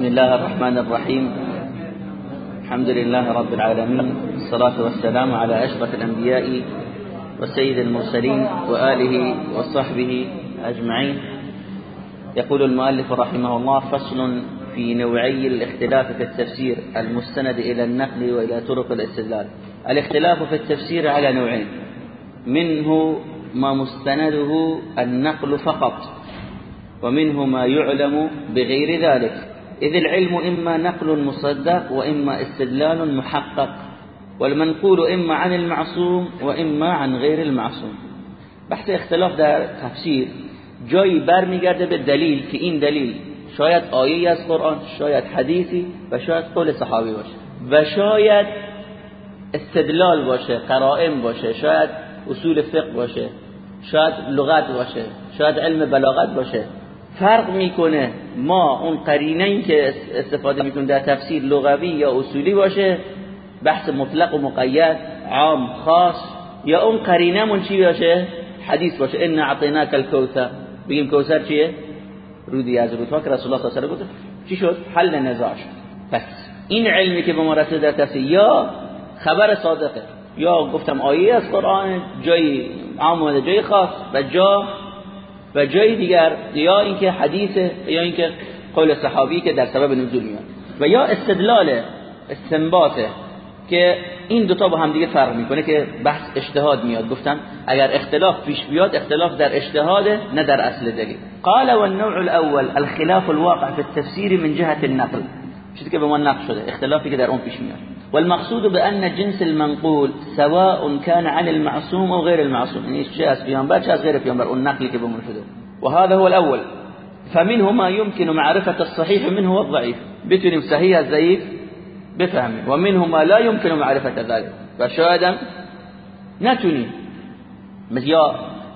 بسم الله الرحمن الرحيم. الحمد لله رب العالمين. الصلاة والسلام على أشرف الأنبياء وسيد المرسلين وآله وصحبه أجمعين. يقول المؤلف رحمه الله فصل في نوعي الاختلاف في التفسير المستند إلى النقل وإلى طرق الاستدلال. الاختلاف في التفسير على نوعين منه ما مستنده النقل فقط ومنه ما يعلم بغير ذلك. إذ العلم إما نقل مصدق وإما استدلال محقق والمنقول إما عن المعصوم وإما عن غير المعصوم. بحث اختلاف در تفسیر جایی برمیگرده به دلیل که این دلیل شاید آیه از قرآن شاید حدیثی و شاید قول صحابی باشه. و شاید استدلال باشه قرائم باشه شاید اصول فقه باشه شاید لغت باشه شاید علم بلاغت باشه. فرق می‌کنه ما اون قرینه که استفاده می‌کنیم در تفسیر لغوی یا اصولی باشه بحث مطلق و مقید عام خاص یا اون قرینه من چی باشه؟ حدیث باشه. ان اعطیناک الکوثر. بگیم کوثر چیه؟ رودی از رودها که رسول الله صلی الله علیه و چی شد؟ حل نزاع شد. پس این علمی که به ما رسید در تفسیر یا خبر صادقه یا گفتم آیه از قرآن جایی عام جای خاص و جا و جای دیگر یا اینکه حدیثه یا اینکه قول صحابی که در سبب نزول میاد. و یا استدلال استنباطه که این دوتا با هم دیگه فرق می‌کنه که بحث اجتهاد میاد. گفتم اگر اختلاف پیش بیاد اختلاف در اجتهاد نه در اصل دلیل. قال والنوع الاول الخلاف الواقع في التفسير من جهه النقل. چیزی که به ما نقل شده اختلافی که در اون پیش میاد. والمقصود بأن جنس المنقول سواء كان عن المعصوم أو غير المعصوم يعني از غیر پیامبر اون نقلی که بهمون شده وهذا هو الأول. فمنه ما يمكن معرفة الصحيح منه والضعيف بتونیم صحیح از ضعیف بفهمیم و منه ما لا يمكن معرفة ذلك. و شاید نتونیم یا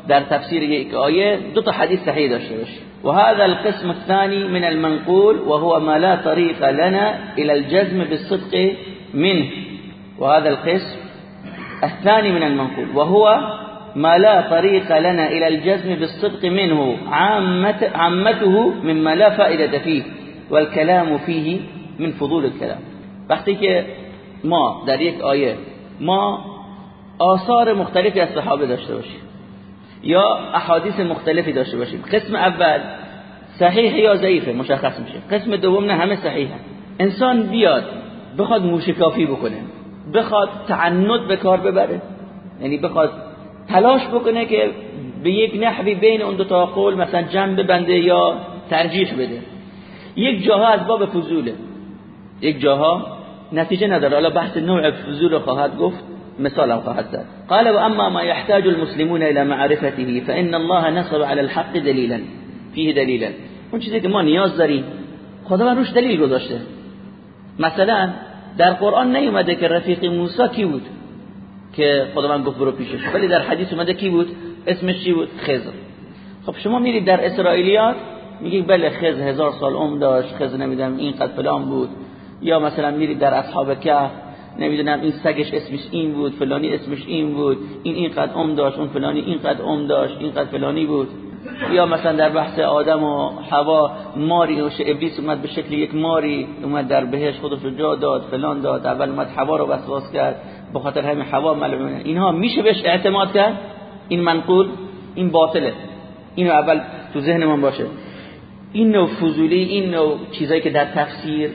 در تفسیر یک آیه دو تا حدیث وهذا القسم الثاني من المنقول وهو ما لا طريق لنا إلى الجزم بالصدق منه وهذا القسم الثاني من المنقول وهو ما لا طريق لنا إلى الجزم بالصدق منه عامت عامته مما لا فائدة فيه والكلام فيه من فضول الكلام. وقتی که ما در یک آیه ما آثار مختلفی از صحابه داشته باشیم یا احادیث مختلفی داشته باشیم. قسم اول صحیح یا ضعیفه مشخص میشه. قسم دوم نه همه صحیحه. انسان بیاد بخواد موشکافی بکنه بخواد تعنت به کار ببره. یعنی بخواد تلاش بکنه که به یک نحوی بین اون دو تا قول مثلا جمع ببنده یا ترجیح بده. یک جاها از باب فضوله. یک جاها نتیجه نداره. حالا بحث نوع فضول خواهد گفت مثال خواهد زد. قال واما ما يحتاج المسلمون الى معرفته فان الله نصب على الحق دلیلا فيه دلیلا. اون چیزی که ما نیاز داریم خدا روش دلیل گذاشته. مثلا در قرآن نیومده که رفیق موسی کی بود؟ که خدا من گفت برو پیشش. ولی در حدیث اومده کی بود؟ اسمش چی بود؟ خضر. خب شما میرید در اسرائیلیات میگید بله خضر هزار سال عمر داشت خضر نمی‌دونم این قد فلان بود. یا مثلا میرید در اصحاب کهف نمی‌دونم این سگش اسمش این بود فلانی اسمش این بود این این قد عمر داشت اون فلانی این قد عمر داشت این قد فلانی بود. یا مثلا در بحث آدم و حوا ماری و ابلیس اومد به شکل یک ماری اومد در بهش خودش رو جا داد فلان داد اول اومد حوا رو وسواس کرد به خاطر همین حوا ملعونه اینها میشه بهش اعتماد کرد؟ این منقول این باطله. اینو اول تو ذهن من باشه. این نوع فضولی این نوع چیزایی که در تفسیر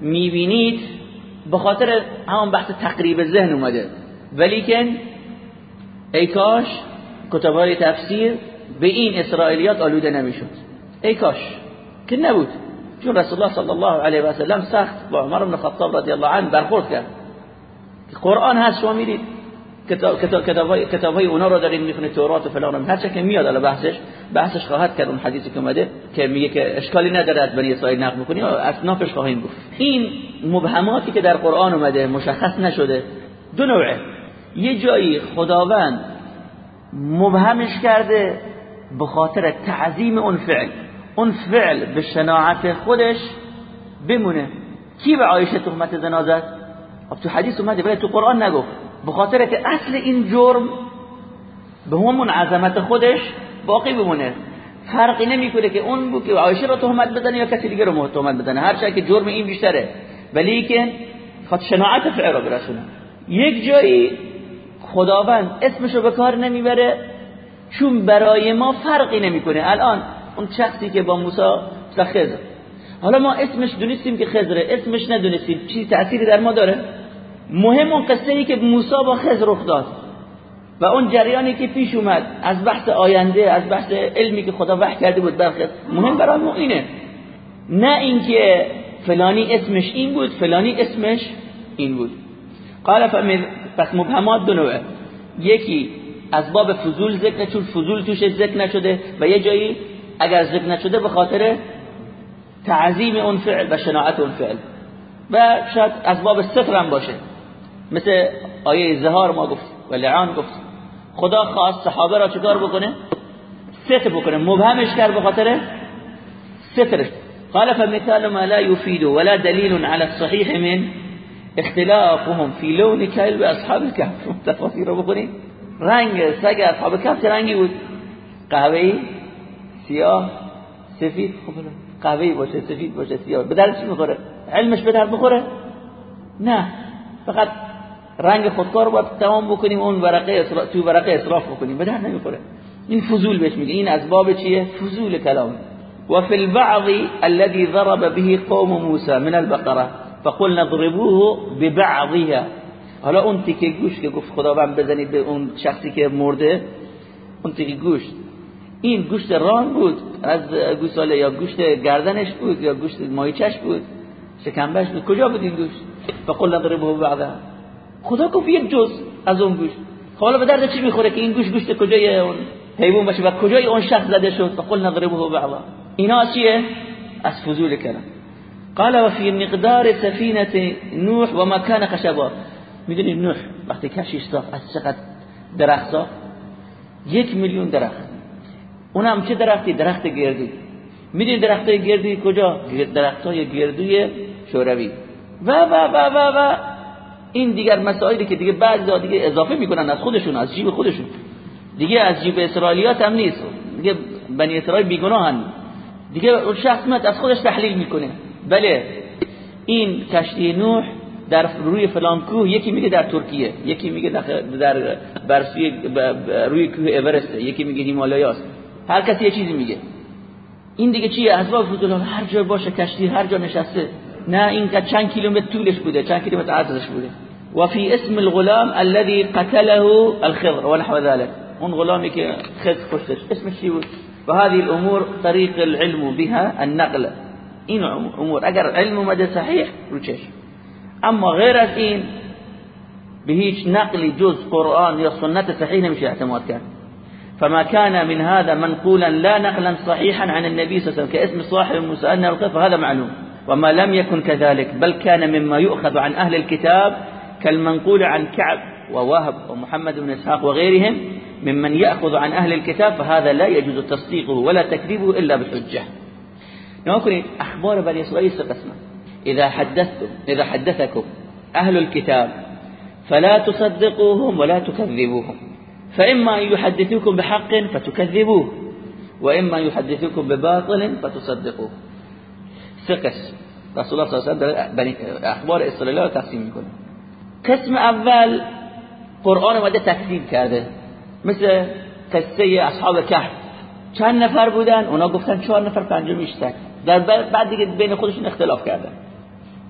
می‌بینید به خاطر همون بحث تقریب ذهن اومده. ولیکن ای کاش کتابای تفسیر به این اسرائیلیات آلوده نمی‌شد. ای کاش که نبود. چون رسول الله صلی الله علیه و سلم سخت با عمر بن خطاب رضی الله عنه برخورد کرد. قرآن هست شما میرید. کتاب کتابای اونا رو دارین می‌خونید تورات و فلان هر چه که میاد الان بحثش بحثش خواهد کرد اون حدیثی که اومده که میگه که اشکالی نداره از بنی اسرائیل نقل بکنی اصنافش خواهیم گفت این مبهماتی که در قرآن اومده مشخص نشده. دو نوعه. یه جایی خداوند مبهمش کرده به خاطر تعظیم اون فعل. اون فعل به شناعت خودش بمونه. کی به عایشه تهمت زنا زد تو حدیث اومده ولی تو قرآن نگفت. به خاطر که اصل این جرم به همون عظمت خودش باقی بمونه. فرقی نمی‌کنه که اون بود که عایشه رو تهمت بزنه یا کسی دیگه رو تهمت بزنه. هر که جرم این بیشتره. ولی که خود شناعت فعل رو برسونه. یک جایی خداوند اسمشو به کار نمی‌بره. چون برای ما فرقی نمی‌کنه. الان اون شخصی که با موسی خضر. حالا ما اسمش دونستیم که خضره اسمش ندونستیم. چی تأثیری در ما داره؟ مهم اون قصه ای که موسی با خضر رخ داد. و اون جریانی که پیش اومد از بحث آینده از بحث علمی که خدا وحی کرده بود برخط مهم برای ما اینه. نه اینکه فلانی اسمش این بود فلانی اسمش این بود. قال پس مبهمات دو نوعه. یکی از باب فضول ذکر چون فضول توش ذکر نشده و یه جایی اگر ذکر نشده به خاطر تعظیم اون فعل و شناعت اون فعل. و شاید از باب ستر هم باشه. مثل آیه زهار ما گفت و لعان گفت. خدا خواست صحابه را چکار بکنه؟ ستر بکنه مبهمش کرد به خاطر سترش قال فمثال ما لا يفيد ولا دليل على الصحيح من اختلافهم في لون كلب اصحاب الكهف تفاصیل رو بکنید رنگ سگ اصحاب کهف چه رنگی بود. قهوه‌ای سیاه سفید. خب قهوه‌ای باشه سفید باشه سیاه. به درد چی می‌خوره؟ علمش به درد می‌خوره؟ نه. فقط رنگ خودکار باید تمام بکنیم اون ورقه تو ورقه اصراف بکنیم. به درد نمی‌خوره. این فضول بهش میگه. این از باب چیه؟ فضول کلام وفي البعض الذي ضرب به قوم موسى من البقره فقل نضربوه ببعضها. حالا اون تیکه گوش که گفت خداوند بزنید به اون شخصی که مرده اون تیکه گوشت. این گوشت ران بود از گوساله یا گوشت گردنش بود یا گوشت مایچش بود شکمبش بود. کجا بود این گوشت؟ فقل نضربوه بعضا خدا گفت یک جز از اون گوشت. خب حالا به درد چی می‌خوره که این گوشت گوشت کجای اون؟ حیوان باشه و کجای اون شخص زده شد؟ فقل نضربوه بعضا اینا چیه؟ از فضول کلام. قال وفي مقدار سفينة نوح وما كان خشبا. می‌دونید نوح وقتی کشیش ساخت از چقدر درخت ساخت یک میلیون درخت. اونم چه درختی؟ درخت گردو می‌دونید درخت گردوی کجا؟ درخت های گردوی شوروی. و و و و و این دیگر مسائلی که دیگه بعضی دیگه اضافه می‌کنن از خودشون از جیب خودشون. دیگه از جیب اسرائیلیات هم نیست. دیگه بنی اسرائیل بیگناهن دیگه اون شخص از خودش تحلیل می‌کنه. بله این کشتی نوح در روی فلان کوه یکی میگه در ترکیه یکی میگه در برسوی روی کوه اورست یکی میگه هیمالایاست هر کسی یه چیزی میگه. این دیگه چیه؟ اسباب فضول هر جا باشه کشتی هر جا نشسته. نه این چند کیلومتر طولش بوده چند کیلومتر عرضش بوده. و فی اسم الغلام الذي قتله الخضر ونحو ذلك. اون غلامی که خضر کشتش. اسمش چی بود؟ و هذه الامور طريق العلم بها النقل. این امور اگر علم اومده صحیح رو أما غیر از این به هیچ نقلی جز قرآن یا سنت صحیح نمیشه اعتماد کرد فما كان من هذا منقولا لا نقلا صحيحا عن النبي صلى الله عليه وسلم كاسم صاحب المسألة فهذا معلوم. وما لم يكن كذلك بل كان مما يؤخذ عن أهل الكتاب كالمنقول عن كعب ووهب ومحمد بن إسحاق وغيرهم ممن يأخذ عن أهل الكتاب فهذا لا يجوز تصديقه ولا تكذيبه إلا بحجة. نقول أخبار بني إسرائيل قسمة إذا حدثتم إذا حدثكم أهل الكتاب فلا تصدقوهم ولا تكذبوهم. فإما أن يحدثوكم بحق فتكذبوه وإما أن يحدثوكم بباطل فتصدقوه. سقس رسول الله صلى الله عليه وسلم اخبار اسرائیل رو تقسیم می‌کنه. قسم اول قرآن اومده تکذیب کرده. مثل قصه اصحاب کهف. چند نفر بودن؟ اونا گفتن چهار نفر پنجمیش تک. در بعد دیگه بین خودشون اختلاف کردن.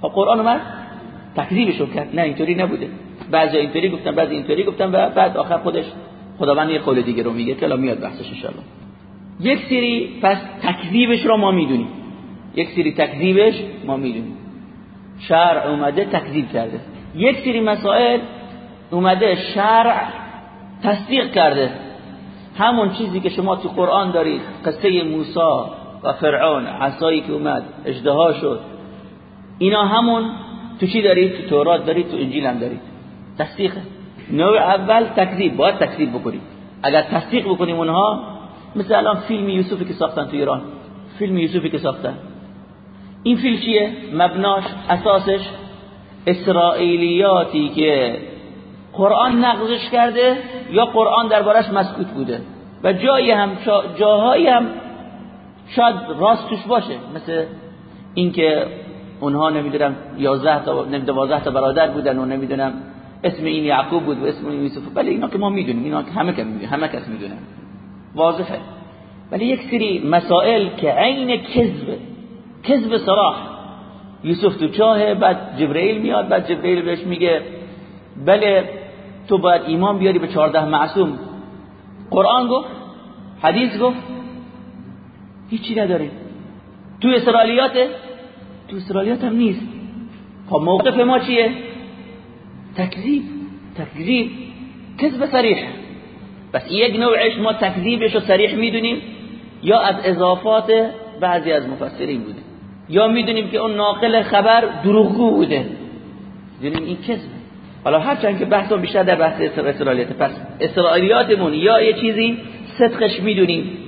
خب قرآن اومد تکذیبشون کرد نه اینطوری نبوده. بعضی اینطوری گفتن بعضی اینطوری گفتن و بعد آخر خودش خداوند یه قول دیگه رو میگه که میاد بحثش ان یک سری پس تکذیبش رو ما می‌دونیم. یک سری تکذیبش ما می‌دونیم. شرع اومده تکذیب کرده. یک سری مسائل اومده شرع تصدیق کرده. همون چیزی که شما تو قرآن دارید قصه موسی و فرعون عصایی که اومد اجدها شد. اینا همون تو چی دارید؟ تو تورات دارید؟ تو انجیل هم دارید. تصدیقه نوع اول تکذیب باید تکذیب بکنید. اگر تصدیق بکنیم اونها مثل الان فیلم یوسفی که ساختن تو ایران. فیلم یوسفی که ساختن. این فیلم چیه؟ مبناش اساسش اسرائیلیاتی که قرآن نقضش کرده یا قرآن دربارش مسکوت بوده. و جایی هم جاهایی هم شاید راست توش باشه. مثل اینکه اونها نمی‌دونم 11 تا 12 تا برادر بودن و نمی‌دونم اسم این یعقوب بود و اسم این یوسف ولی اینا که ما می‌دونیم اینا که همه می‌دونن همه کس می‌دونن واضحه. ولی یک سری مسائل که عین کذب کذب صراح. یوسف تو چاهه بعد جبرئیل میاد بعد جبرئیل بهش میگه بله تو باید ایمان بیاری به 14 معصوم. قرآن گفت حدیث گفت هیچی نداره. تو اسرائیلیاته؟ تو اسرائیلیات هم نیست. خب موقف ما چیه؟ تکذیب تکذیب. کذب صریح. بس یک نوعش ما تکذیبش رو صریح می‌دونیم یا از اضافات بعضی از مفسرین بوده. یا می‌دونیم که اون ناقل خبر دروغگو بوده. دونیم این کذب حالا هرچند که بحث بیشتر در بحث اسرائیلیت پس اسرائیلیاتمون یا یه چیزی صدقش می‌دونیم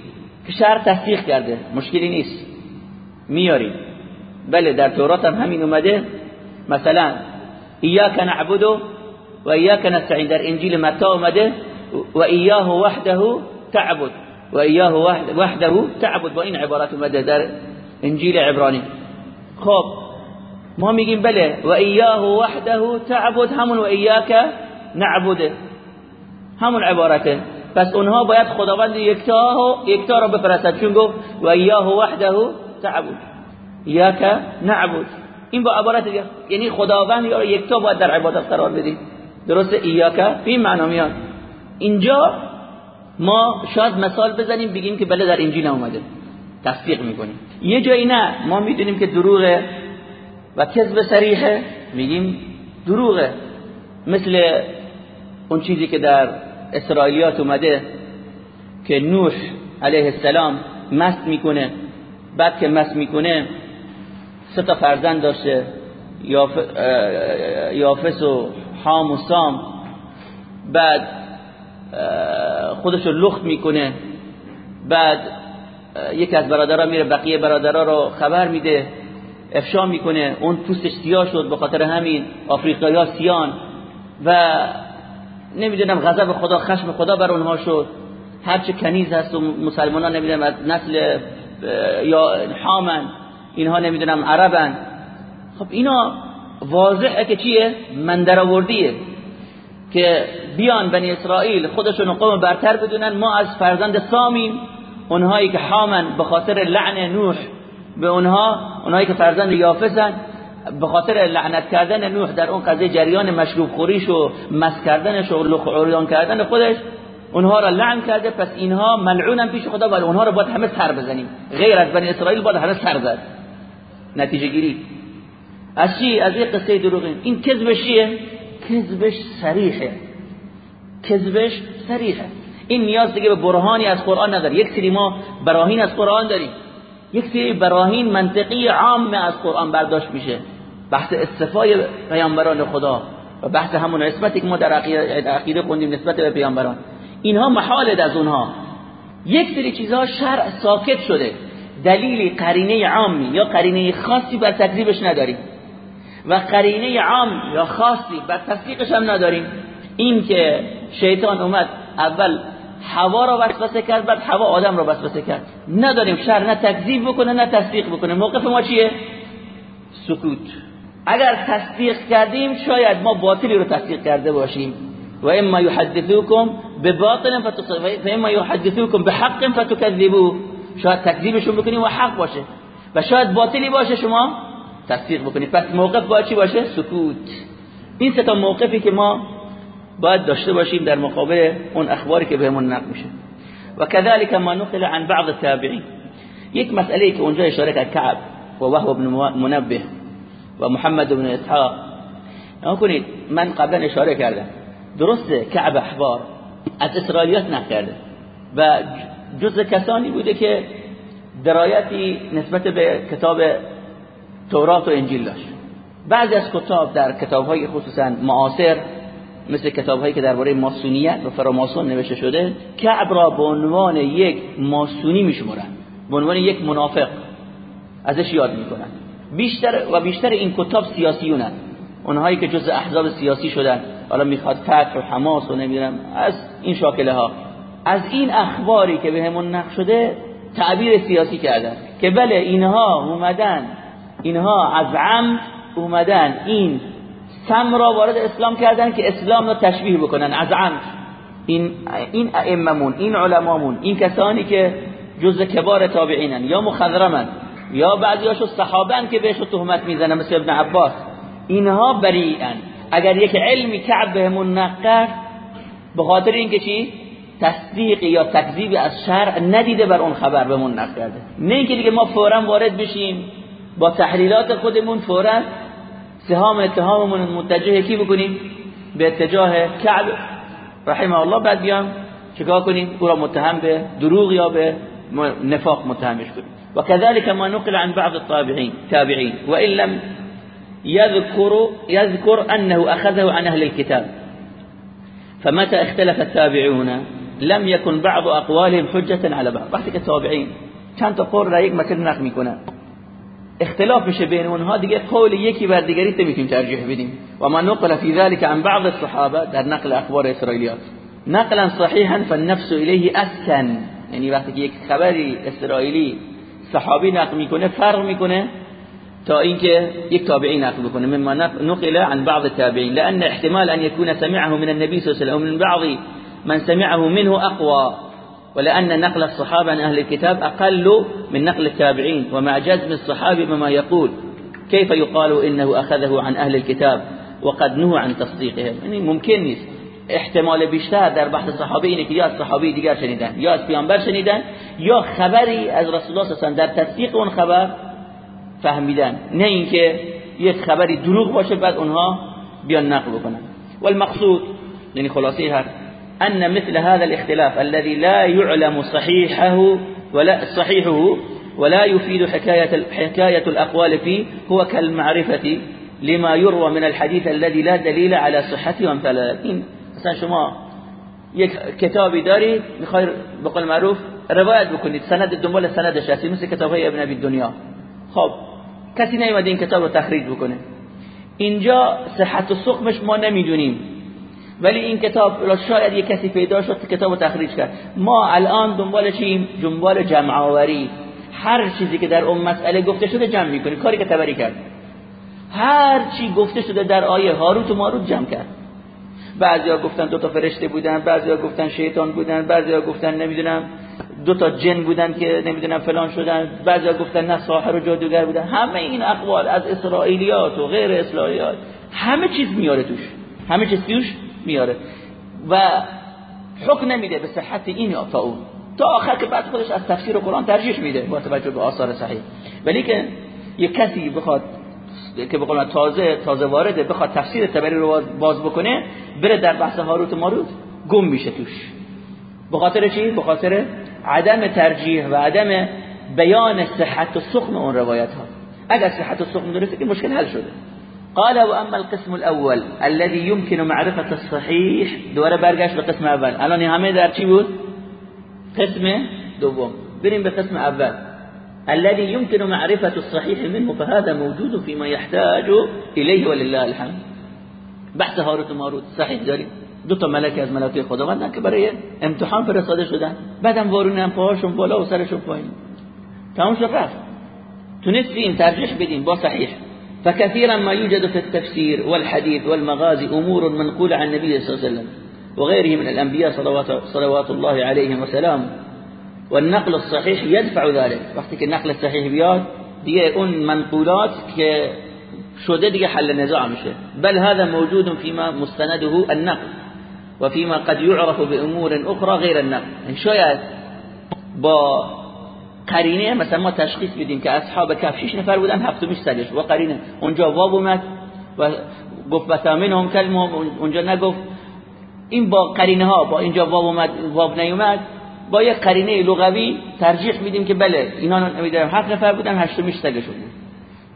که شهر تصدیق کرده. مشکلی نیست. میاریم. بله در تورات هم همین اومده. مثلا ایاک نعبد و ایاک نستعین. در انجیل متی اومده و ایاه وحده تعبد. و ایاه وحده تعبد. با این عبارت اومده در انجیل عبرانی. خب ما میگیم بله و ایاه وحده تعبد. همون و ایاک نعبده همون عبارته. پس اونها باید خداوند یکتا یکتا رو بپرستن چون گفت و ایاه وحده تعبد. ایاک نعبد. این با عبارت دیگه. یعنی خداوند یا یکتا باید در عبادت قرار بدیم. درست ایاک این معنا میاد اینجا ما شاید مثال بزنیم بگیم که بله در انجیل اومده. تصدیق می‌کنیم. یه جایی نه. ما می‌دونیم که دروغه و کذب صریحه. میگیم دروغه. مثل اون چیزی که در اسرائیلیات اومده که نوح علیه السلام مست می‌کنه. بعد که مست می‌کنه سه تا فرزند داشته یافس و حام و سام. بعد خودش رو لخت می‌کنه. بعد یکی از برادرها میره بقیه برادرها رو خبر میده افشا می‌کنه. اون پوستش سیاه شد به خاطر همین آفریقایی سیان. و نمی‌دونم غضب خدا خشم خدا بر اونها شد. هرچه کنیز هست و مسلمان ها نمی‌دونم از نسل یا حامن. اینها نمی‌دونم عربن. خب اینا واضحه که چیه؟ من درآوردیه که بیان بنی اسرائیل خودشون قوم برتر بدونن ما از فرزند سامیم اونهایی که حامن به خاطر لعن نوح به اونها اونهایی که فرزند یافسن به خاطر لعنت کردن نوح در اون قضیه جریان مشروب خوریش و مس کردنش و لخ کردن خودش اونها را لعن کرده پس اینها ملعونن پیش خدا ولی اونها را باید همه سر بزنیم. غیر از بنی اسرائیل باید همه سر زد. نتیجه گیری. از چی؟ از این قصه دروغین این کذبش چیه؟ کذبش صریحه. کذبش صریحه. این نیاز دیگه به برهانی از قرآن نداره یک سری ما براهین از قرآن داریم. یک سری براهین منطقی عام از قرآن برداشت میشه. بحث استفای پیامبران خدا و بحث همون نسبتی که ما در عقیده خوندیم نسبت به پیامبران. اینها محال از اونها. یک سری چیزها شرع ساکت شده. دلیلی قرینه عامی یا قرینه خاصی بر تکذیبش نداریم. و قرینه عام یا خاصی بر تصدیقش هم نداریم. این که شیطان اومد اول هوا را وسوسه کرد بعد هوا آدم را وسوسه کرد. نداریم شر نه تکذیب بکنه نه تصدیق بکنه. موقف ما چیه؟ سکوت. اگر تصدیق کردیم شاید ما باطلی رو تصدیق کرده باشیم. و اما یحدثوکم بباطل و اما یحدثوکم بحق فتكذبوا شاید تکذیبشون بکنیم و حق باشه. و شاید باطلی باشه شما تصدیق بکنید پس موقف باید چی باشه؟ سکوت. این سه تا موقفی که ما باید داشته باشیم در مقابل اون اخباری که بهمون نقل میشه. و كذلك ما نقل عن بعض التابعین. یک مسئله که اونجا اشاره کرد کعب و وهب بن منبه و محمد بن اسحاق. کنید من قبلا اشاره کردم. درسته کعب احبار از اسرائیلیات نقل و جز کسانی بوده که درایتی نسبت به کتاب تورات و انجیل داشت. بعضی از کتاب در کتاب های خصوصا معاصر مثل کتاب هایی که درباره ماسونیت و فراماسون نوشته شده کعب را به عنوان یک ماسونی میشمرن به عنوان یک منافق ازش یاد می‌کنن. بیشتر و بیشتر این کتاب سیاسیونن. اونهایی که جز احزاب سیاسی شدن. حالا می‌خواد فتح و حماس و نمی‌دونم. از این شاکله ها از این اخباری که بهمون نقل شده تعبیر سیاسی کردن. که بله اینها اومدن اینها از عمد اومدن. این سم را وارد اسلام کردن که اسلام را تشبیه بکنن از عمد این این ائممون این علمامون این کسانی که جز کبار تابعینن یا مخضرمن یا بعضیاشو صحابن که بهش تهمت می‌زنن مثل ابن عباس. اینها بریئن. اگر یک علمی کعب بهمون نقر به خاطر اینکه چی؟ تصدیق یا تکذیب از شرع ندیده بر اون خبر بهمون نقل کرده نه اینکه دیگه ما فورا وارد بشیم با تحلیلات خودمون فورا سهام اتهاممون متجه کی بکنیم؟ به اتجاه کعب. رحمه الله بعد بیام چیکار کنیم؟ او را متهم به دروغ یا به نفاق متهمش کنیم. وكذلك ما نقل عن بعض الطابعين تابعين وإن لم يذكر يذكر أنه أخذه عن أهل الكتاب فمتى اختلف التابعون؟ لم يكن بعض أقوالهم حجة على بعض. وقتی که تابعین چند تا قول را یک متن نقل می‌کنن اختلاف بشه بین اونها دیگه قول یکی بر دیگری نمی‌تونیم ترجیح بدیم. و ما نقل في ذلك عن بعض الصحابه در نقل اخبار اسرائیلیات. نقلا صحیحا فالنفس الیه اسکن یعنی وقتی که یک خبری اسرائیلی صحابی نقل می‌کنه فرق می‌کنه تا اینکه یک تابعی نقل بکنه. مما نقل عن بعض التابعين لان احتمال ان يكون سمعه من النبي صلى الله عليه وسلم ومن بعض من سمعه منه اقوى ولأن نقل الصحابة عن أهل الكتاب أقل من نقل التابعين ومع جزم الصحابي بما يقول كيف يقال إنه أخذه عن أهل الكتاب وقد نهوا عن تصديقهم؟ يعني ممكن احتمال بیشتر در بحث صحابه اینه که یا صحابه دیگر شنیدن یا از پیامبر شنیدن یا خبری از رسول الله صلی در تصدیق اون خبر فهمیدن. نه اینکه یک خبری دروغ باشه بعد اونها بیان نقل بکنن. والمقصود یعنی خلاصه هر أن مثل هذا الاختلاف الذي لا يعلم صحيحه ولا صحيحه ولا يفيد حكاية حكاية الأقوال فيه هو كالمعرفة لما يروى من الحديث الذي لا دليل على صحته وامثال این مثلا شما یک کتابی دارید میخواید به معروف؟ روایت بکنید. سند دنبال سندش هستی مثل کتاب های ابن ابی دنیا خب کسی نیومده این کتاب رو تخریج بکنه. اینجا صحت و سقمش ما نمیدونیم. ولی این کتاب را شاید یک کسی پیدا شد که کتاب تخریج کرد. ما الان دنبال چیم؟ دنبال جمع آوری هر چیزی که در اون مسئله گفته شده جمع می‌کنیم کاری که تبری کرد. هر چی گفته شده در آیه هاروت و ماروت جمع کرد. بعضیا گفتن دو تا فرشته بودن بعضیا گفتن شیطان بودن بعضیا گفتن نمی‌دونم دو تا جن بودن که نمی‌دونم فلان شدن بعضیا گفتن نه ساحر و جادوگر بودن. همه این اقوال از اسرائیلیات و غیر اسرائیلیات همه چیز میاره توش. همه چیز توش؟ میاره و حکم نمیده به صحت این یا تا اون. تا آخر که بعد خودش از تفسیر قرآن ترجیح میده با توجه به آثار صحیح. ولی که یک کسی بخواد که به تازه تازه وارده بخواد تفسیر تبری رو باز بکنه بره در بحث هاروت و ماروت گم میشه توش. به خاطر چی؟ به خاطر عدم ترجیح و عدم بیان صحت و سخن اون روایت ها اگر صحت و سخن درسته که مشکل حل شده. قال وأما القسم الأول الذي يمكن معرفة الصحيح دوباره برگشت به قسم اول. الان همه در چی بود؟ قسم دوم. بریم به قسم اول. الذي يمكن معرفة الصحيح منه فهذا موجود فيما يحتاج إليه ولله الحمد. بحث هاروت و ماروت صحیح داریم. دو تا ملک از ملائکه خداوندن که برای امتحان فرستاده شدن. بعدم وارون هم پاهاشون بالا و سرشون پایین. تمام شد رفت. تونستیم ترجیح بدیم با صحیح. فكثيرا ما يوجد في التفسير والحديث والمغازي أمور منقولة عن النبي صلى الله عليه وسلم وغيره من الأنبياء صلوات, صلوات الله عليهم وسلامه والنقل الصحيح يدفع ذلك. وقتی که نقل صحیح بیاد اون منقولات دیگه حل نزاع میشه بل هذا موجود فيما مستنده النقل. وفيما قد يعرف بأمور أخرى غير النقل. شاید با قرینه مثلا ما تشخیص بدیم که اصحاب کف 6 نفر بودن هفتمیش سگش و قرینه اونجا واب اومد و گفت بسامنهم کلمهم اونجا نگفت. این با قرینه ها با اینجا واب اومد واب نیومد. با یک قرینه لغوی ترجیح میدیم که بله اینا نمی‌دونم هفت نفر بودن هشتمیش سگشون بود.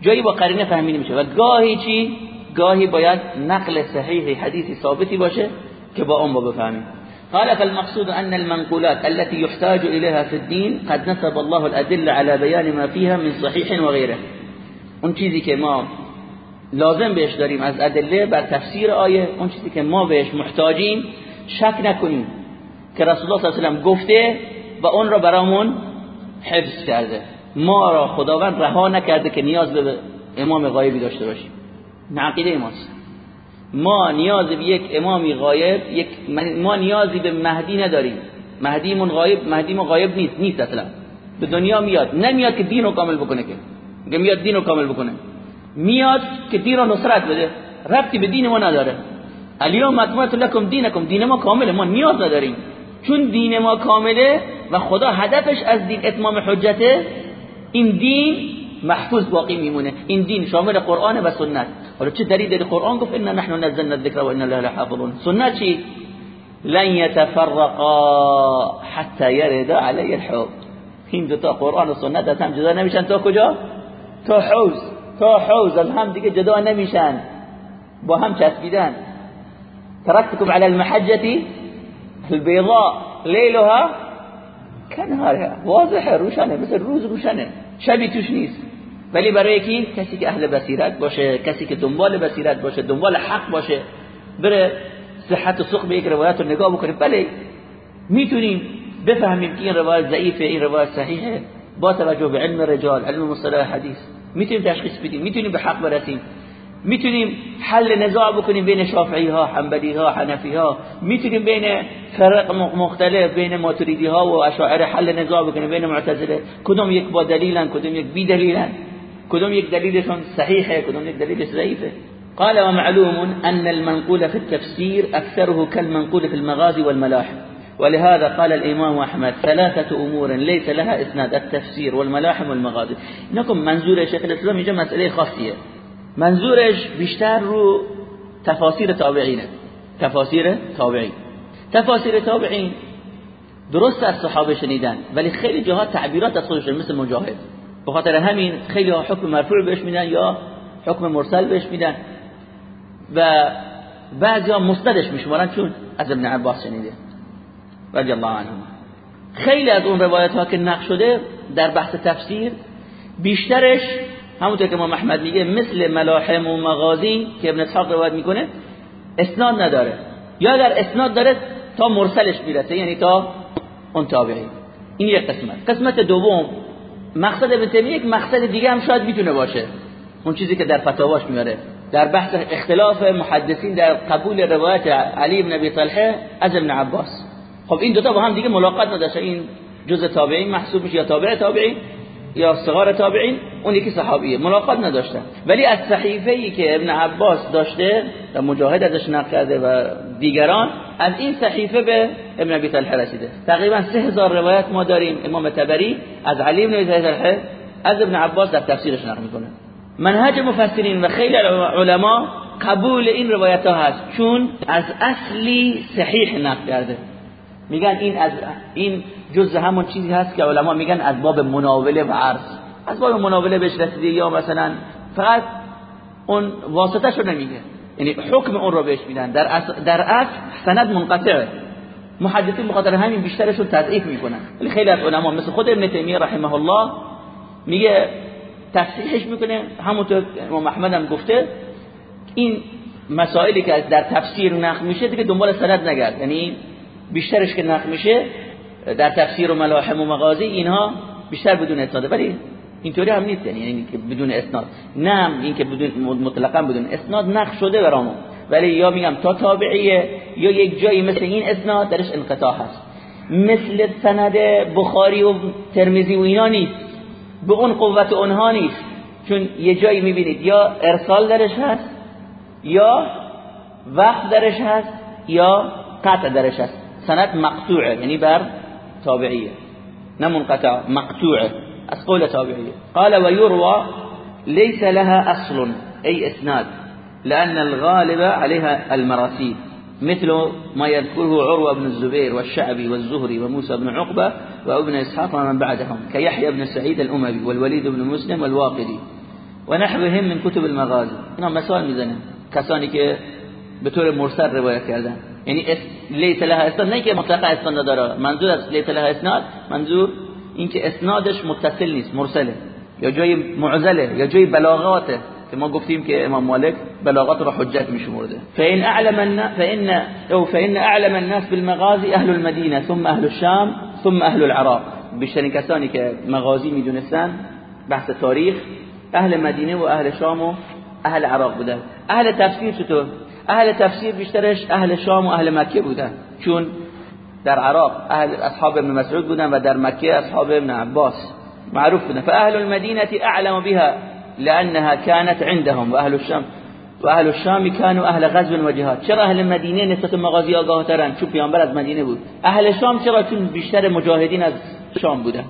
جایی با قرینه فهمیده میشه. و گاهی چی؟ گاهی باید نقل صحیح حدیثی ثابتی باشه که با اون با بفهمیم. قال فالمقصود أن المنقولات التي يحتاج إليها في الدين قد نسب الله الأدلة على بيان ما فيها من صحيح وغيره. اون چیزی که ما لازم بهش داریم از ادله بر تفسیر آیه اون چیزی که ما بهش محتاجیم شک نکنیم که رسول الله صلی الله علیه و گفته و اون را برامون حفظ کرده. ما را خداوند رها نکرده که نیاز به امام غایبی داشته باشیم. عقیده ماست. ما نیاز به یک امامی غایب یک ما نیازی به مهدی نداریم. مهدیمون غایب مهدیمون غایب نیست نیست اصلا. به دنیا میاد. نمیاد که دین رو کامل بکنه که. میاد دین رو کامل بکنه. میاد که دین رو نصرت بده. ربطی به دین ما نداره. الیوم اکملت لکم دینکم. دین ما کامله. ما نیاز نداریم. چون دین ما کامله و خدا هدفش از دین اتمام حجته این دین محفوظ باقی میمونه. این دین شامل قرآن و سنت. حالا چه دلیل قرآن گفت ان نحن نزلنا الذکر و أنا له لحافظون. سنت چی لن يتفرقا حتى يرد علی الحوض. این دو تا قرآن و سنت از هم جدا نمیشن. تا کجا؟ تا حوض. تا حوض. از هم دیگه جدا نمیشن. با هم چسبیدن. تركتكم على المحجة البيضاء ليلها کنهارها واضحه. روشنه. مثل روز روشنه. شبی توش نیست. ولی برای کی؟ کسی که اهل بصیرت باشه کسی که دنبال بصیرت باشه دنبال حق باشه بره صحت و سقم یک روایت رو نگاه بکنه. بله می‌تونیم بفهمیم که این روایت ضعیفه این روایت صحیحه. با توجه به علم رجال علم مصطلح حدیث. می‌تونیم تشخیص بدیم می‌تونیم به حق برسیم. می‌تونیم حل نزاع بکنیم بین شافعی ها حنبلی ها حنفی ها می‌تونیم بین فرق مختلف بین ماتریدی ها و اشاعره حل نزاع بکنیم بین معتزله. کدوم یک با دلیلن کدوم یک بی دلیلن. کدوم یک دلیلشون صحیحه کدوم یک دلیلش ضعیفه قال ومعلوم أن المنقول في التفسير أكثره كالمنقول في المغازي والملاحم. ولهذا قال الإمام أحمد ثلاثة أمور ليس لها إسناد التفسير والملاحم والمغازي. إنكم منزور شيخ الإسلام يجب مسألة خاصية. منظورش بیشتر رو تفاسیر تابعینه. تفاسیر تابعین. تفاسیر تابعین درست از صحابه شنیدن ولی خیلی جاها تعبیرات مثل مجاهد. به خاطر همین خیلی حکم مرفوع بهش میدن یا حکم مرسل بهش میدن. و بعضی ها مستدش میشمارن چون از ابن عباس شنیده. رضی الله عنه. خیلی از اون روایت ها که نقش شده در بحث تفسیر بیشترش همونطور که ما محمد میگه مثل ملاحم و مغازی که ابن اسحاق روایت می‌کنه اسناد نداره. یا اگر اسناد داره تا مرسلش می‌رسه یعنی تا اون تابعی. این یک قسمت. قسمت دوم مقصد ابن تیمیه یک مقصد دیگه هم شاید می‌تونه باشه. اون چیزی که در فتاواش میاره. در بحث اختلاف محدثین در قبول روایت علی بن ابی طلحه از ابن عباس. خب این دوتا با هم دیگه ملاقات نداشته این جز تابعین محسوب میشه یا تابع تابعین یا صغار تابعین اون یکی صحابیه. ملاقات نداشتن. ولی از صحیفه ای که ابن عباس داشته و مجاهد ازش نقل کرده و دیگران از این صحیفه به ابن ابی طلحه رسیده. تقریبا سه هزار روایت ما داریم. امام تبری از علی بن ابی طلحه از ابن عباس در تفسیرش نقل می‌کنه. منهج مفسرین و خیلی علما قبول این روایت ها هست چون از اصلی صحیح نقل کرده. میگن این از این جز همون چیزی هست که علما میگن از باب مناوله و عرض. از باب مناوله بهش رسیده یا مثلا فقط اون واسطه شو نمیگه. یعنی حکم اون رو بهش میدن. در اصل, در اصل سند منقطعه. محدثین بخاطر همین بیشترشون تضعیف می‌کنن. ولی خیلی از علما مثل خود ابن تیمیه رحمه الله میگه تصحیحش می‌کنه. همونطور امام احمد هم گفته این مسائلی که در تفسیر نقل میشه دیگه دنبال سند نگرد. یعنی بیشترش که نقل میشه در تفسیر و ملاحم و مغازی اینها بیشتر بدون اسناد ولی اینطوری هم نیست یعنی, یعنی که بدون اسناد. نه این که بدون مطلقا بدون اسناد نقل شده برامون. ولی یا میگم تا تابعیه یا یک جایی مثل این اسناد درش انقطاع هست. مثل سند بخاری و ترمیزی و اینا نیست. به اون قوت اونها نیست. چون یه جایی می‌بینید یا ارسال درش هست یا وقت درش هست یا قطع درش هست. سند مقطوعه یعنی بر تابعية نمنقطع مقطوعة أسقولة تابعية. قال ويروى ليس لها أصل أي إسناد لأن الغالب عليها المراسيل مثل ما يذكره عروة بن الزبير والشعبي والزهري وموسى بن عقبة وابن إسحاق ومن بعدهم كيحيى بن سعيد الأموي والوليد بن مسلم والواقدي. ونحوهم من كتب المغازي. هنا مسائل مزنه كساني که به طور مرسل روایت کردن یعنی لیت لها إسناد. نه که مطلق إسناد داره منظور از لها إسناد منظور اینکه اسنادش متصل نیست مرسله. یا جای معزله یا جای بلاغاته که ما گفتیم که امام مالک بلاغات رو حجت میشمرده. فإن اعلم الناس فإن او فإن اعلم الناس بالمغازي اهل المدينه ثم اهل الشام ثم اهل العراق. بیشترین کسانی که مغازی می‌دونستن بحث تاریخ اهل مدینه و اهل شام و اهل عراق بودن. اهل تفسیر چطور؟ اهل تفسیر بیشترش اهل شام و اهل مکه بودن. چون در عراق اهل اصحاب ابن مسعود بودن و در مکه اصحاب ابن عباس. معروف بودن. فاهل المدینه اعلم بها لانها كانت عندهم. واهل الشام و اهل الشام كانوا اهل غزو و جهاد. چرا اهل مدینه نسبت مغازی آگاه ترن؟ چون پیامبر از مدینه بود. اهل شام چرا؟ چون بیشتر مجاهدین از شام بودن.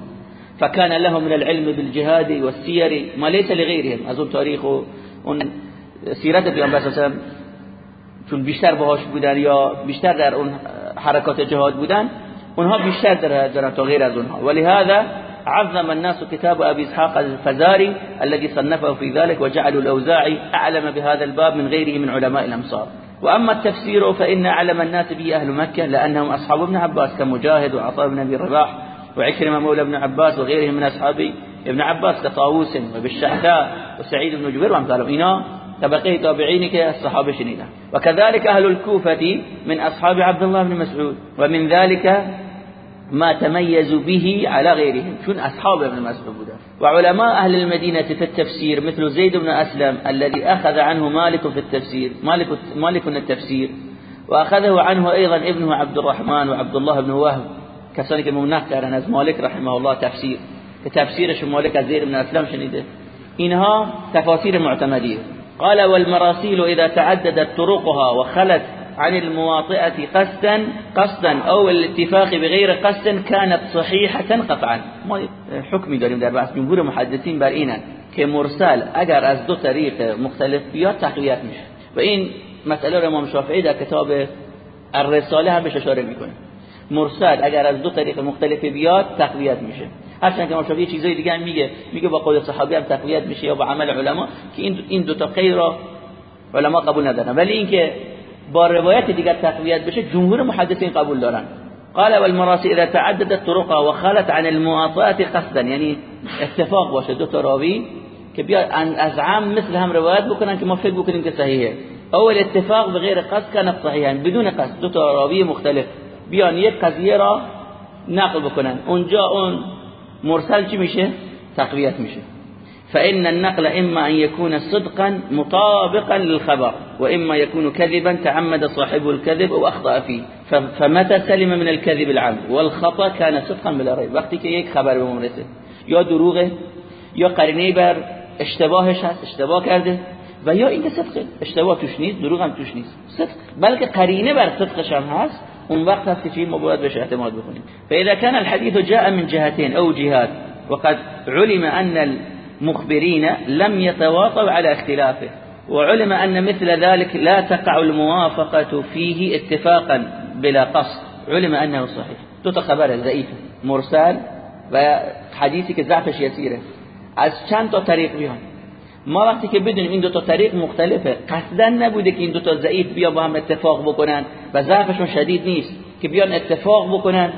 فكان لهم من العلم بالجهاد والسير ما ليس لغيرهم از اون تاریخ و اون سیرت پیامبر صلی چون بیشتر باهاش بودن یا بیشتر در اون حرکات جهاد بودن اونها بیشتر دارن تا غیر از اونها. ولهذا عظم الناس كتاب أبي إسحاق الفزاري الذي صنفه في ذلك وجعلوا الأوزاعي أعلم بهذا الباب من غيره من علماء الأمصار. وأما التفسير فإن أعلم الناس به أهل مكة لأنهم أصحاب ابن عباس كمجاهد وعطاء بن أبي الرباح وعكرمة مولى ابن عباس وغيرهم من أصحاب ابن عباس كطاووس وبالشعثاء وسعيد بن جبير وأمثالهم. طبقه تابعين كالصحابة شنيدا وكذلك أهل الكوفة من أصحاب عبد الله بن مسعود ومن ذلك ما تميزوا به على غيرهم. شون أصحاب ابن مسعود؟ وعلماء أهل المدينة في التفسير مثل زيد بن أسلم الذي أخذ عنه مالك في التفسير مالك, مالك التفسير وأخذه عنه أيضا ابنه عبد الرحمن وعبد الله بن وهب. كسانك ممنح كان از مالك رحمه الله تفسير. كتفسيرش مالك زيد بن أسلم شنيده إنها تفاسير معتمدية. قال والمراسيل إذا تعددت طرقها وخلت عن المواطئة قصدا قصدا أو الاتفاق بغير قصد كانت صحيحة قطعا. ما حکمی داریم در بحث؟ جمهور محدثین بر اینه که مرسل اگر از دو طریق مختلف بیاد تقویت میشه. و این مسئله رو امام شافعی در کتاب الرساله هم بهش اشاره میکنه. مرسل اگر از دو طریق مختلف بیاد تقویت میشه. هرچند که امام شافعی چیزای دیگه هم میگه میگه با قول صحابی هم تقویت میشه یا با عمل علما که این این دو تا غیر را علما قبول ندارن. ولی اینکه با روایت دیگر تقویت بشه جمهور محدثین قبول دارن. قال والمراسی اذا تعددت طرقها وخلت عن المواطئات قصدا. یعنی اتفاق باشه دو تا راوی که بیا از عام مثل هم روایت بکنن که ما فکر بکنیم که صحیحه. اول اتفاق بغیر قصد كانت صحیحا بدون قصد. دو تا راوی مختلف. بیان یک قضیه را نقل بکنن. اونجا اون مرسل چی میشه؟ تقویت میشه. فإن النقل إما أن يكون صدقا مطابقا للخبر وإما يكون كذبا تعمد صاحبه الكذب أو أخطأ فيه. فمتى سلم من الكذب العمد والخطأ كان صدقا بلا ريب. وقتی که یک خبر به یا دروغه یا قرینه بر اشتباهش هست اشتباه کرده و یا اینکه صدق اشتباه توش نیست دروغ هم توش نیست. صدق بلکه قرینه بر صدقش هم هست اون وقت هست که ما باید بهش اعتماد بکنیم. فاذا كان الحديث جاء من جهتين أو جهات وقد علم ان مخبرين لم يتواطوا على اختلافه وعلم أن مثل ذلك لا تقع الموافقة فيه اتفاقا بلا قصد. علم أنه صحيح. دو تا خبر ضعیف مرسل و حدیثی که ضعفش یسیره. از چند تا طریق بیان. ما وقتی که بدونیم این دو تا طریق مختلفه قصدا نبوده که این دو تا ضعیف بیا با هم اتفاق بکنن و ضعفشون شدید نیست که بیان اتفاق بکنن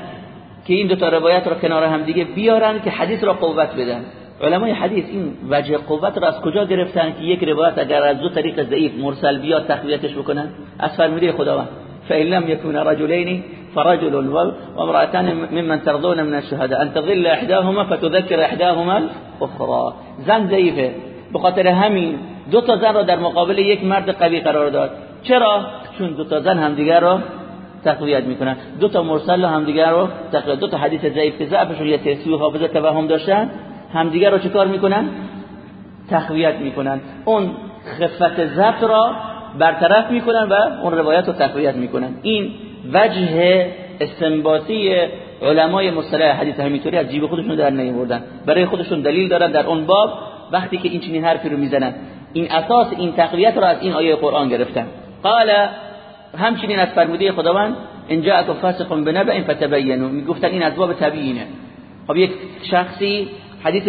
که این دو تا روایت را کنار هم دیگه بیارن که حدیث را قوت بدن. علمای حدیث این وجه قوت را از کجا گرفتن که یک روایت اگر از دو طریق ضعیف مرسل بیاد تقویتش بکنن؟ از فرموده خداوند فإن لم يكون رجلين فرجل وامرأتان ممن ترضون من الشهداء أن تضل إحداهما فتذكر إحداهما الأخرى. زن ضعیفه. به خاطر همین دو تا زن را در مقابل یک مرد قوی قرار داد. چرا؟ چون دو تا زن همدیگر را تقویت می‌کنن. دو تا مرسل همدیگر رو تقویت دو تا حدیث ضعیف که ضعفشون یه تحصیل و حافظه توهم داشتن همدیگر رو چکار می‌کنن؟ تقویت می‌کنن. اون خفت ضبط را برطرف می‌کنن و اون روایت رو تقویت می‌کنن. این وجه استنباطی علمای مصطلح حدیث همینطوری از جیب خودشون در نیاوردن. برای خودشون دلیل دارن در اون باب وقتی که این چنین حرفی رو می‌زنن این اساس این تقویت رو از این آیه قرآن گرفتن. قال همچنین از فرموده خداوند ان جاءكم فاسق بنبأ فتبینوا. می‌گفتن این از باب تبیینه خب یک شخصی حدیث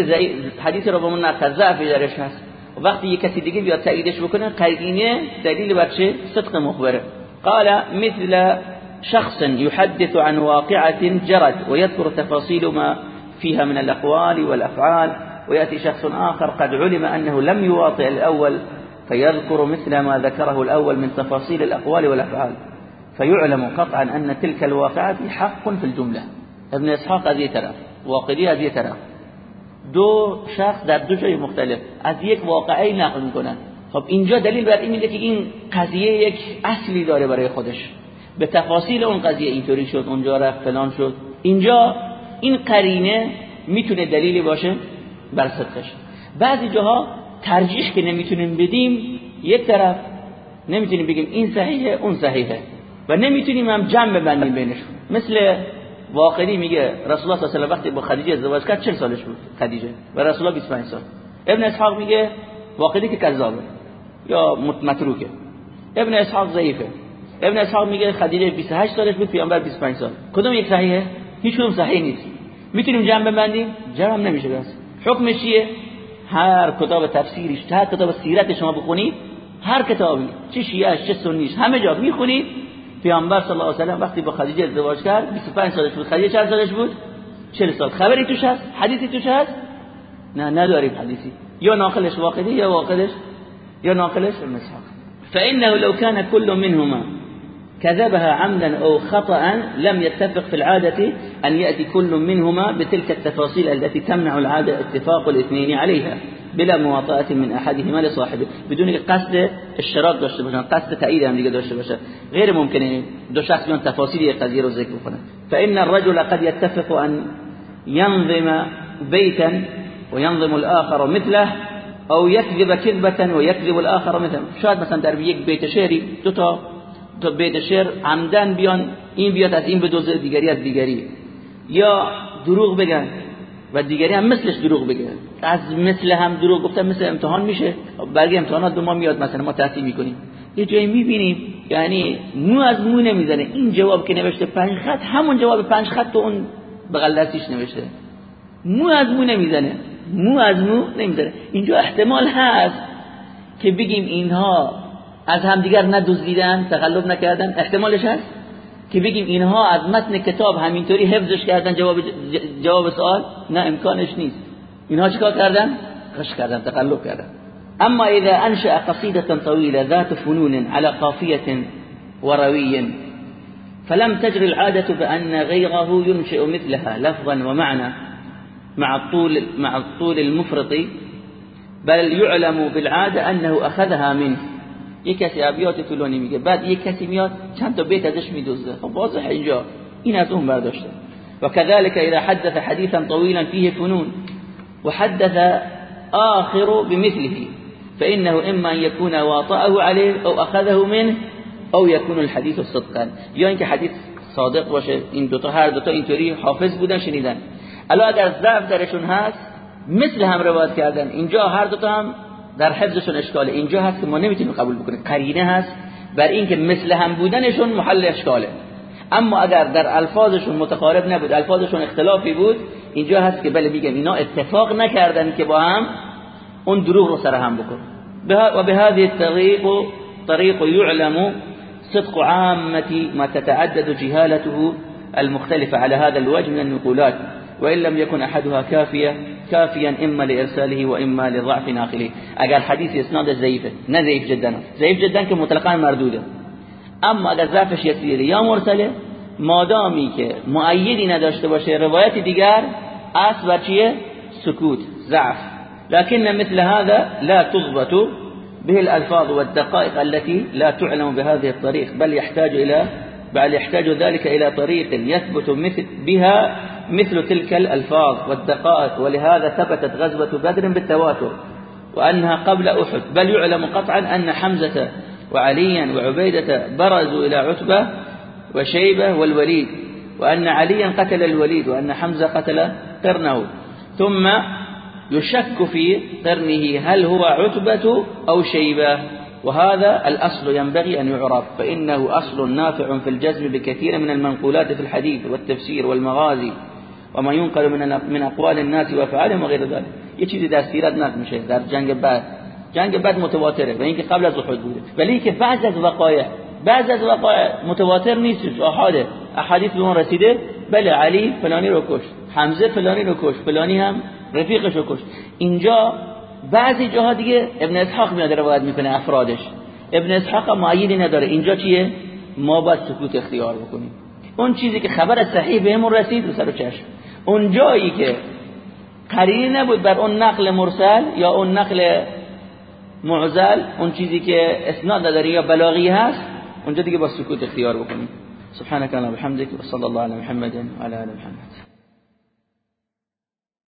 حدیث رو به من نقل ضعفی درش هست. وقتی یک کسی دیگه بیاد تاییدش بکنه قرینه دلیل بر چه؟ صدق مخبره. قال مثل شخص يحدث عن واقعة جرت ويذكر تفاصيل ما فيها من الأقوال والأفعال. ويأتي شخص آخر قد علم أنه لم يواطئ الأول فيذكر مثل ما ذكره الأول من تفاصيل الأقوال والأفعال. فيعلم قطعا أن تلك الواقعة حق في الجملة. ابن إسحاق هذه ترى واقعی از یه طرف دو شخص در دو جای مختلف از یک واقعی نقل می‌کنن. خب اینجا دلیل بر این میده که این قضیه یک اصلی داره برای خودش. به تفاصیل اون قضیه اینطوری شد اونجا رفت فلان شد. اینجا این قرینه می‌تونه دلیلی باشه؟ بر صدقش. بعضی جاها ترجیح که نمی‌تونیم بدیم یک طرف نمی‌تونیم بگیم این صحیحه اون صحیحه. و نمی‌تونیم هم جمع ببندیم بینشون. مثل واقعی میگه رسول الله صلی الله وقتی با خدیجه ازدواج کرد 40 سالش بود خدیجه و رسول الله 25 سال. ابن اسحاق میگه واقعی که کذابه یا متروکه. ابن اسحاق ضعیفه. ابن اسحاق میگه خدیجه 28 سالش بود پیامبر 25 سال. کدوم یک صحیحه؟ هیچ کدوم صحیح نیست. می‌تونیم جمع ببندیم؟ جمع نمیشه حکمش چیه؟ هر کتاب تفسیریش هر کتاب سیرت شما بخونید هر کتابی چه شیعهش چه سنیش همه جا می‌خونید پیامبر صلی الله علیه و وقتی با خدیجه ازدواج کرد 25 سالش بود خدیجه چند سالش بود؟ 40 سال. خبری توش هست؟ حدیثی توش هست؟ نه نداریم حدیثی. یا ناقلش واقعی یا واقعش؟ یا ناقلش؟ المسحق فانه لو كان كل منهما. كذبها عمدا أو خطأ لم يتفق في العادة أن يأتي كل منهما بتلك التفاصيل التي تمنع العادة اتفاق الاثنين عليها بلا مواطأة من أحدهما لصاحبه بدون قصد اشتراك داشته باشن قصد تأييد هم دیگه داشته باشه. غیر ممکنه دو شخص بیان تفاصیل یک قضیه رو فإن الرجل قد يتفق أن ينظم بيتا وينظم الآخر مثله أو يكذب كذبة ويكذب الآخر مثله. شاید مثلا در یک بیت شعری تا بیت شعر عمدن بیان این بیاد از این به دوزه دیگری از دیگری. یا دروغ بگن و دیگری هم مثلش دروغ بگه از مثل هم دروغ گفتن مثل امتحان میشه برگه امتحانات به ما میاد مثلا ما تحصیل می‌کنیم. یه جایی می‌بینیم یعنی مو از مو نمی‌زنه. این جواب که نوشته پنج خط همون جواب پنج خط تو اون بغل دستیش نوشته. مو از مو نمی‌زنه. مو از مو نمی‌زنه. اینجا احتمال هست که بگیم اینها از همدیگر ندزدیدن تقلب نکردن. احتمالش هست که بگیم اینها از متن کتاب همینطوری حفظش کردن جواب جواب سوال؟ نه امکانش نیست. اینها چیکار کردن؟ غش کردن تقلب کردن. اما اذا انشأ قصيدة طويلة ذات فنون على قافية وروي فلم تجري العادة بأن غيره ينشئ مثلها لفظا ومعنى مع الطول مع الطول المفرط بل يعلم بالعادة أنه أخذها منه یک کسی ابیات طولانی میگه بعد یک کسی میاد چند تا بیت ازش میدوزه. خب واضح اینجا. این از اون برداشته. و كذلك اذا حدث حديثا طويلا فيه فنون وحدث آخر بمثله. فإنه إما أن يكون واطأه عليه أو أخذه منه أو يكون الحديث صدقا. یا اینکه حدیث صادق باشه این دوتا هر دوتا اینطوری حافظ بودن شنیدن. الا اگر ضعف درشون هست مثل هم روایت کردن. اینجا هر دوتا هم در حفظشون اشکاله اینجا هست که ما نمی‌تونیم قبول بکنیم. قرینه هست. بر اینکه مثل هم بودنشون محل اشکاله. اما اگر در الفاظشون متقارب نبود الفاظشون اختلافی بود اینجا هست که بله میگم اینا اتفاق نکردن که با هم اون دروغ رو سر هم بکن. و به هذه الطريق طريق يعلم صدق عامة ما تتعدد جهالته المختلفة على هذا الوجه من النقولات. وإن لم يكن أحدها كافية كافيا إما لإرساله وإما لضعف ناقله. حدیث إسناد ضعیفه نه ضعیف جدا. ضعیف جدا که مطلقا مردوده. أما اگر ضعفش یسیره یا مرسله مادامی که معیدی نداشته باشه روایت دیگر اصل سکوت ضعف. لكن مثل هذا لا تضبط به الألفاظ والدقائق التي لا تعلم بهذه الطريق بل يحتاج إلى بل يحتاج ذلك إلى طريق يثبت مثل بها مثل تلك الألفاظ والدقائق ولهذا ثبتت غزوة بدر بالتواتر وأنها قبل أحد بل يعلم قطعا أن حمزة وعليا وعبيدة برزوا إلى عتبة وشيبة والوليد وأن عليا قتل الوليد وأن حمزة قتل قرنه. ثم يشك في قرنه هل هو عتبة أو شيبة وهذا الأصل ينبغي أن يعرف فإنه أصل نافع في الجزم بكثير من المنقولات في الحديث والتفسير والمغازي. وما ينقل من من اقوال الناس و افعالهم و غیر ذلك. یه چیزی در سیرت نقل میشه در جنگ بعد. جنگ بعد متواتره و اینکه قبل از احد بوده. ولی که بعض از وقایع بعض از وقایع متواتر نیست احاده احادیث به اون رسیده بله علی فلانی رو کشت حمزه فلانی رو کشت فلانی هم رفیقش رو کشت. اینجا بعضی جاها دیگه ابن اسحاق میاد روایت می‌کنه افرادش. ابن اسحاق معیدی نداره. اینجا چیه؟ ما باید سکوت اختیار بکنیم. اون چیزی که خبر صحیح بهمون رسید رو سر و چشم. اون جایی که قرینه نبود بر اون نقل مرسل یا اون نقل معزل اون چیزی که اسناد نداره یا بلاغی هست اونجا دیگه با سکوت اختیار بکنیم. سبحانك اللهم وبحمدك وصلى الله على محمد وعلى ال محمد.